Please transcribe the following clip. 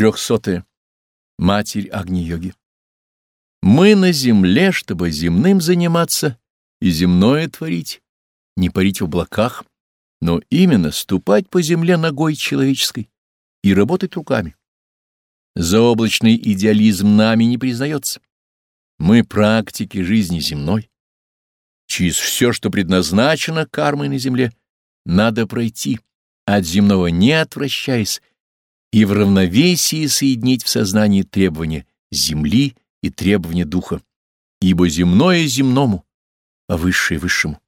Трехсотое. Матерь Агни-йоги. Мы на земле, чтобы земным заниматься и земное творить, не парить в облаках, но именно ступать по земле ногой человеческой и работать руками. Заоблачный идеализм нами не признается. Мы практики жизни земной. Через все, что предназначено кармой на земле, надо пройти, от земного не отвращаясь, и в равновесии соединить в сознании требования земли и требования духа, ибо земное земному, а высшее высшему.